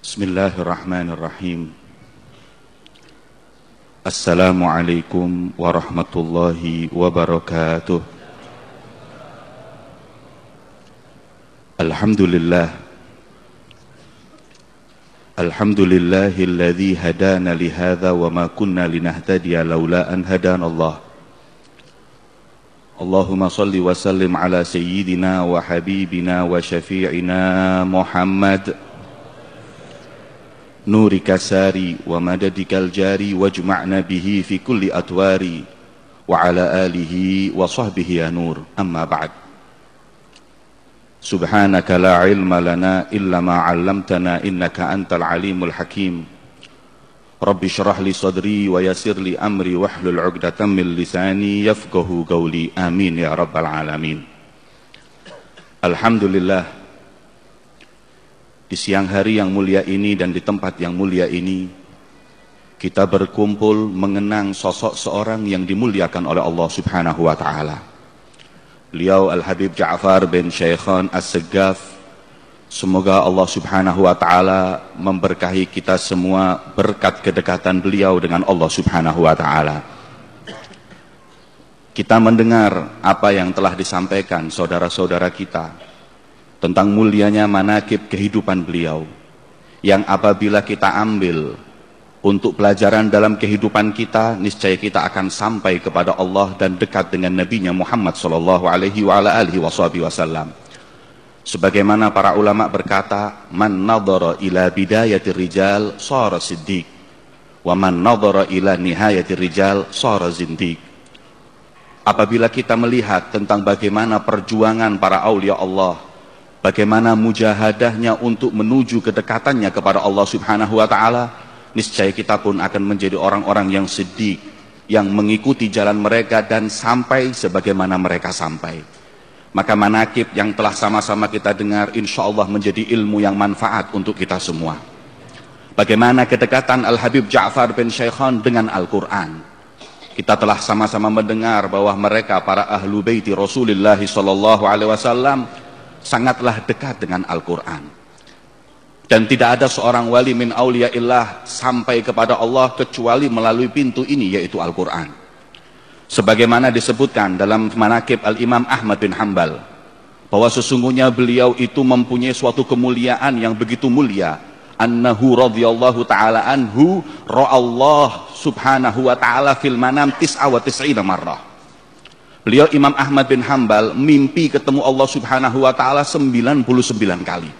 بسم الله الرحمن الرحيم. السلام عليكم ورحمة الله وبركاته. الحمد لله. الحمد لله الذي هدانا لهذا وما كنا لنهتدي لولا أن هدانا الله. اللهم صل وسلم على سيدنا وحبيبنا وشفيعنا محمد. نورك ساري ومددك الجاري واجمعنا به في كل أتواري وعلى آله وصحبه يا نور. أما بعد. سبحانك لا علم لنا إلا ما علمتنا إنك أنت العليم الحكيم. رب اشرح لي صدري ويسر لي أمري واحلل عقدة من لساني يفقه قولي. آمين يا رب العالمين. الحمد لله di siang hari yang mulia ini dan di tempat yang mulia ini kita berkumpul mengenang sosok seorang yang dimuliakan oleh Allah Subhanahu wa taala. Beliau Al-Habib Ja'far bin Syaikhan As-Segaf Semoga Allah Subhanahu wa taala memberkahi kita semua berkat kedekatan beliau dengan Allah Subhanahu wa taala. Kita mendengar apa yang telah disampaikan saudara-saudara kita tentang mulianya manakib kehidupan beliau yang apabila kita ambil untuk pelajaran dalam kehidupan kita niscaya kita akan sampai kepada Allah dan dekat dengan nabinya Muhammad sallallahu alaihi wa ala alihi wasallam sebagaimana para ulama berkata man nadhara ila bidayatir rijal sara siddiq. Wa man nadhara ila nihayatir rijal sara zindiq. Apabila kita melihat tentang bagaimana perjuangan para aulia Allah bagaimana mujahadahnya untuk menuju kedekatannya kepada Allah Subhanahu wa taala, niscaya kita pun akan menjadi orang-orang yang sedih yang mengikuti jalan mereka dan sampai sebagaimana mereka sampai. Maka manakib yang telah sama-sama kita dengar insya Allah menjadi ilmu yang manfaat untuk kita semua. Bagaimana kedekatan Al-Habib Ja'far bin Syaikhan dengan Al-Quran. Kita telah sama-sama mendengar bahwa mereka para ahlu baiti Rasulullah sallallahu alaihi wasallam sangatlah dekat dengan Al-Quran. Dan tidak ada seorang wali min illah sampai kepada Allah kecuali melalui pintu ini yaitu Al-Quran. Sebagaimana disebutkan dalam manakib Al-Imam Ahmad bin Hambal. Bahwa sesungguhnya beliau itu mempunyai suatu kemuliaan yang begitu mulia. Annahu radhiyallahu ta'ala anhu ra'allah subhanahu wa ta'ala fil manam tis'a wa tis'ina marrah Beliau Imam Ahmad bin Hambal mimpi ketemu Allah Subhanahu wa taala 99 kali.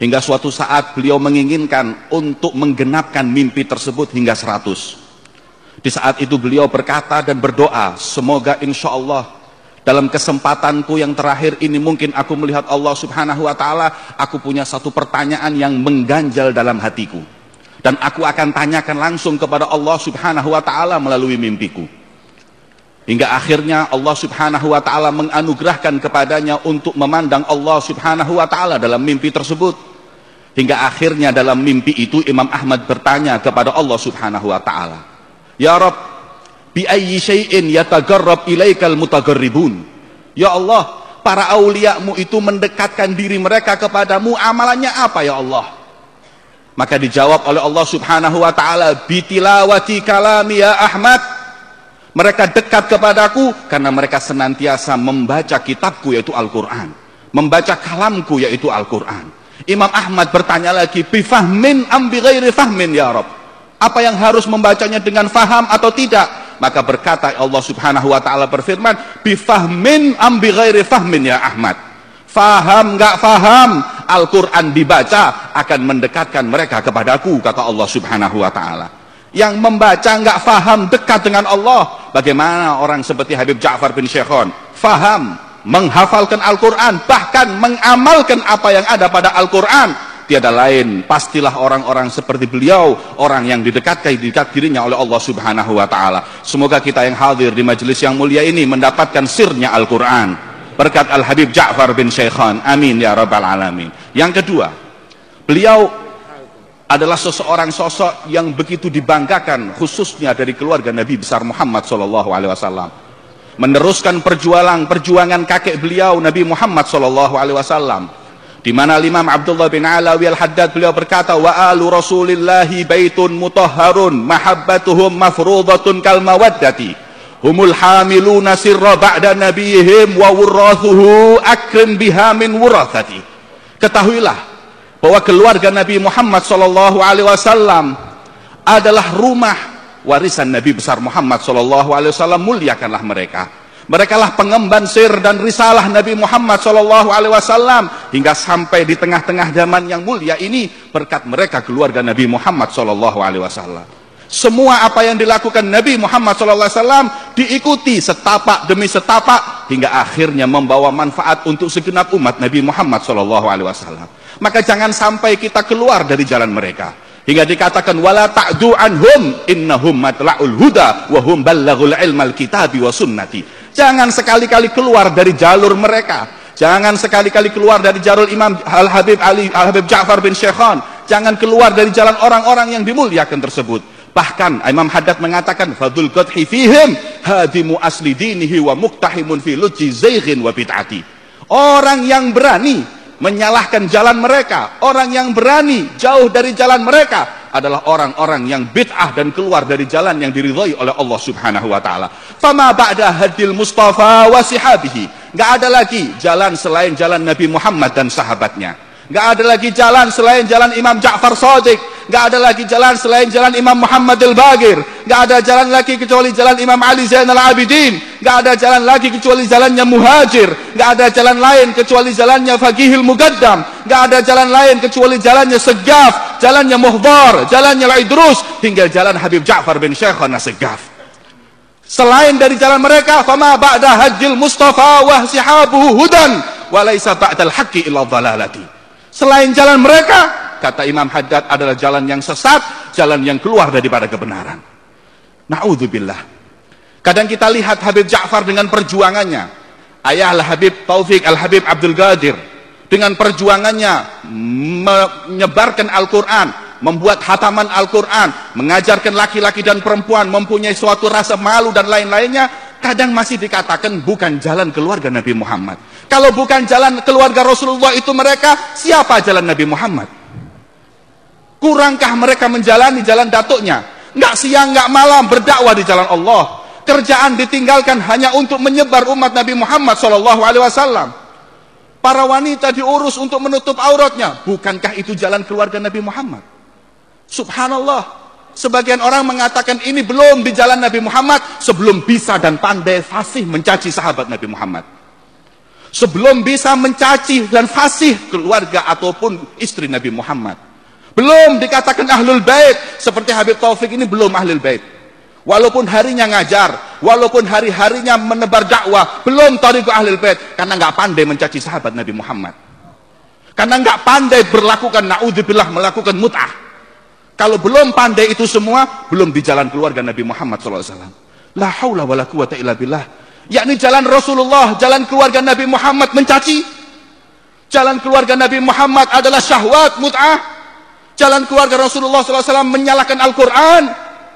Hingga suatu saat beliau menginginkan untuk menggenapkan mimpi tersebut hingga 100. Di saat itu beliau berkata dan berdoa, semoga insya Allah dalam kesempatanku yang terakhir ini mungkin aku melihat Allah Subhanahu wa taala, aku punya satu pertanyaan yang mengganjal dalam hatiku. Dan aku akan tanyakan langsung kepada Allah Subhanahu wa taala melalui mimpiku. Hingga akhirnya Allah subhanahu wa ta'ala menganugerahkan kepadanya untuk memandang Allah subhanahu wa ta'ala dalam mimpi tersebut. Hingga akhirnya dalam mimpi itu Imam Ahmad bertanya kepada Allah subhanahu wa ta'ala. Ya Rab, bi syai'in yatagarrab ilaikal mutagarribun. Ya Allah, para auliamu itu mendekatkan diri mereka kepadamu, amalannya apa ya Allah? Maka dijawab oleh Allah subhanahu wa ta'ala, bitilawati kalami ya Ahmad, mereka dekat kepadaku karena mereka senantiasa membaca kitabku yaitu Al-Quran. Membaca kalamku yaitu Al-Quran. Imam Ahmad bertanya lagi, bifahmin ambi ghairi fahmin ya Rob. Apa yang harus membacanya dengan faham atau tidak? Maka berkata Allah subhanahu wa ta'ala berfirman, bifahmin ambi ghairi fahmin ya Ahmad. Faham gak faham, Al-Quran dibaca akan mendekatkan mereka kepadaku, kata Allah subhanahu wa ta'ala yang membaca nggak faham dekat dengan Allah. Bagaimana orang seperti Habib Ja'far bin Syekhon? Faham menghafalkan Al-Quran bahkan mengamalkan apa yang ada pada Al-Quran. Tiada lain pastilah orang-orang seperti beliau orang yang didekatkan dekat dirinya oleh Allah subhanahu wa ta'ala. Semoga kita yang hadir di majelis yang mulia ini mendapatkan sirnya Al-Quran. Berkat Al-Habib Ja'far bin Syekhon. Amin ya rabbal alamin. Yang kedua beliau adalah seseorang sosok yang begitu dibanggakan khususnya dari keluarga Nabi besar Muhammad sallallahu alaihi wasallam. Meneruskan perjuangan perjuangan kakek beliau Nabi Muhammad sallallahu alaihi wasallam. di mana Imam Abdullah bin Alawi Al-Haddad beliau berkata wa alu rasulillahi baitun mutahharun mahabbatuhum mafruḍatun kal mawaddati humul hamiluna sirra ba'da nabiyihim wa wurrathuhu akrim biha min wurathati ketahuilah bahwa keluarga Nabi Muhammad sallallahu alaihi wasallam adalah rumah warisan Nabi besar Muhammad sallallahu alaihi wasallam muliakanlah mereka mereka lah pengemban sir dan risalah Nabi Muhammad Shallallahu Alaihi Wasallam hingga sampai di tengah-tengah zaman yang mulia ini berkat mereka keluarga Nabi Muhammad Shallallahu Alaihi Wasallam. Semua apa yang dilakukan Nabi Muhammad SAW diikuti setapak demi setapak hingga akhirnya membawa manfaat untuk segenap umat Nabi Muhammad SAW. Maka jangan sampai kita keluar dari jalan mereka. Hingga dikatakan wala ta'du anhum innahum matla'ul huda wa hum ballaghul ilmal kitabi wa sunnati. Jangan sekali-kali keluar dari jalur mereka. Jangan sekali-kali keluar dari jalur Imam Al-Habib Ali Al-Habib Ja'far bin Syekhan. Jangan keluar dari jalan orang-orang yang dimuliakan tersebut. Bahkan Imam Haddad mengatakan fadul qadhi fihim hadimu asli dinihi wa muktahimun fi lujji zayghin wa bid'ati. Orang yang berani menyalahkan jalan mereka, orang yang berani jauh dari jalan mereka, adalah orang-orang yang bid'ah dan keluar dari jalan yang diridhai oleh Allah Subhanahu wa taala. Fama ba'da hadil Mustafa wa sihabihi. Enggak ada lagi jalan selain jalan Nabi Muhammad dan sahabatnya. Enggak ada lagi jalan selain jalan Imam Ja'far Shadiq. Enggak ada lagi jalan selain jalan Imam Muhammad Al-Bagir. Enggak ada jalan lagi kecuali jalan Imam Ali Zainal Abidin. Enggak ada jalan lagi kecuali jalannya Muhajir. Enggak ada jalan lain kecuali jalannya Faqihil Mugaddam. Enggak ada jalan lain kecuali jalannya Segaf jalannya Muhdar, jalannya Idrus, hingga jalan Habib Ja'far bin Syekhana Segaf. Selain dari jalan mereka, fama ba'da hajjil Mustafa wa sihabuhu hudan, wa laisa ba'dal haqqi illa dhalalati. Selain jalan mereka, kata Imam Haddad adalah jalan yang sesat, jalan yang keluar daripada kebenaran. Na'udzubillah. Kadang kita lihat Habib Ja'far dengan perjuangannya. Ayah Al-Habib Taufik Al-Habib Abdul Qadir dengan perjuangannya menyebarkan Al-Quran, membuat hataman Al-Quran, mengajarkan laki-laki dan perempuan mempunyai suatu rasa malu dan lain-lainnya, kadang masih dikatakan bukan jalan keluarga Nabi Muhammad. Kalau bukan jalan keluarga Rasulullah itu mereka, siapa jalan Nabi Muhammad? Kurangkah mereka menjalani jalan datuknya? Nggak siang, nggak malam berdakwah di jalan Allah. Kerjaan ditinggalkan hanya untuk menyebar umat Nabi Muhammad SAW. Para wanita diurus untuk menutup auratnya. Bukankah itu jalan keluarga Nabi Muhammad? Subhanallah. Sebagian orang mengatakan ini belum di jalan Nabi Muhammad sebelum bisa dan pandai fasih mencaci sahabat Nabi Muhammad. Sebelum bisa mencaci dan fasih keluarga ataupun istri Nabi Muhammad. Belum dikatakan ahlul bait seperti Habib Taufik ini belum ahlul bait. Walaupun harinya ngajar, walaupun hari-harinya menebar dakwah, belum tariku ahli bait karena nggak pandai mencaci sahabat Nabi Muhammad. Karena nggak pandai berlakukan naudzubillah melakukan mut'ah. Kalau belum pandai itu semua, belum di jalan keluarga Nabi Muhammad SAW. La haula wa la quwata illa billah. Yakni jalan Rasulullah, jalan keluarga Nabi Muhammad mencaci. Jalan keluarga Nabi Muhammad adalah syahwat, mut'ah. Jalan keluarga Rasulullah SAW menyalahkan Al-Quran.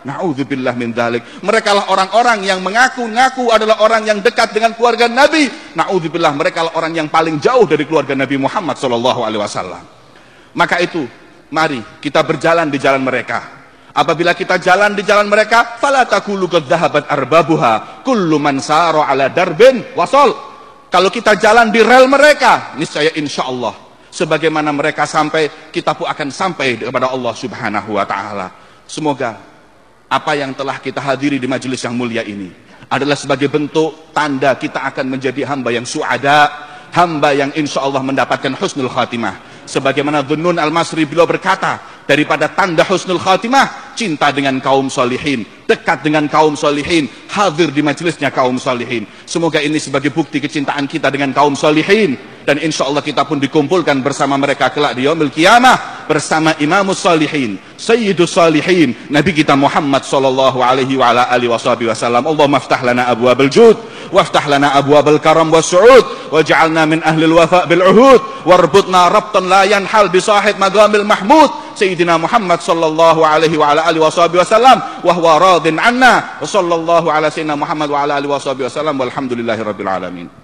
Na'udzubillah min. Mereka lah orang-orang yang mengaku-ngaku adalah orang yang dekat dengan keluarga Nabi. Na'udzubillah mereka lah orang yang paling jauh dari keluarga Nabi Muhammad wasallam. Maka itu, mari kita berjalan di jalan mereka. Apabila kita jalan di jalan mereka, fala takulu kadzahabat arbabuha, kullu man sara ala darbin wasal. Kalau kita jalan di rel mereka, niscaya insyaallah sebagaimana mereka sampai, kita pun akan sampai kepada Allah Subhanahu wa taala. Semoga apa yang telah kita hadiri di majelis yang mulia ini adalah sebagai bentuk tanda kita akan menjadi hamba yang suada, hamba yang insya Allah mendapatkan husnul khatimah. Sebagaimana Dhunnun al-Masri beliau berkata, daripada tanda husnul khatimah, cinta dengan kaum solihin, dekat dengan kaum solihin, hadir di majelisnya kaum solihin. Semoga ini sebagai bukti kecintaan kita dengan kaum solihin. Dan insya Allah kita pun dikumpulkan bersama mereka kelak di yaumil bersama imamus salihin, sayyidus salihin, Nabi kita Muhammad sallallahu alaihi wa wasallam. Allah maftah lana abwabal jud, waftah lana abwabal karam was-su'ud, waj'alna min ahli al-wafa bil uhud, warbutna rabtan la yanhal bi sahib magamil mahmud, sayyidina Muhammad sallallahu alaihi wa ala alihi wasallam, wa huwa radin anna, wa sallallahu ala sayyidina Muhammad wa ala alihi wasallam, walhamdulillahi rabbil alamin.